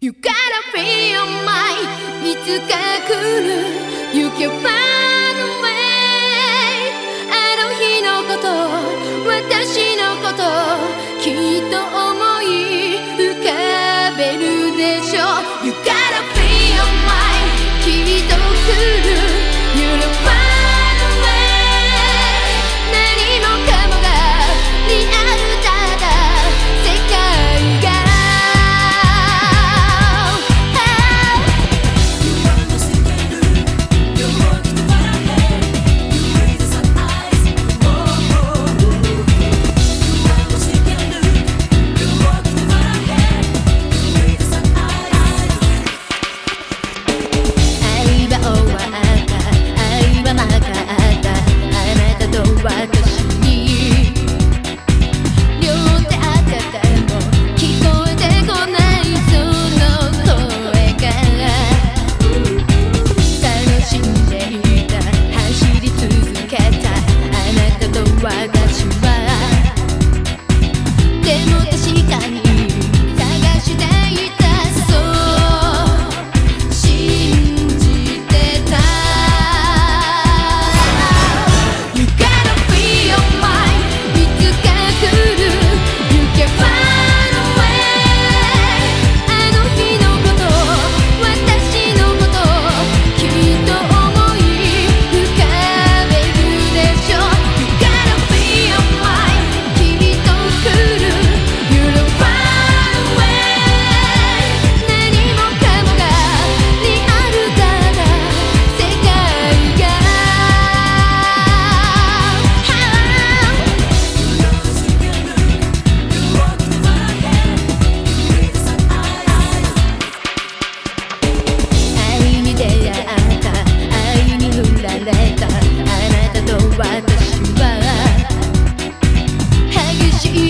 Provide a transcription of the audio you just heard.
You gotta feel my いつか来る You can find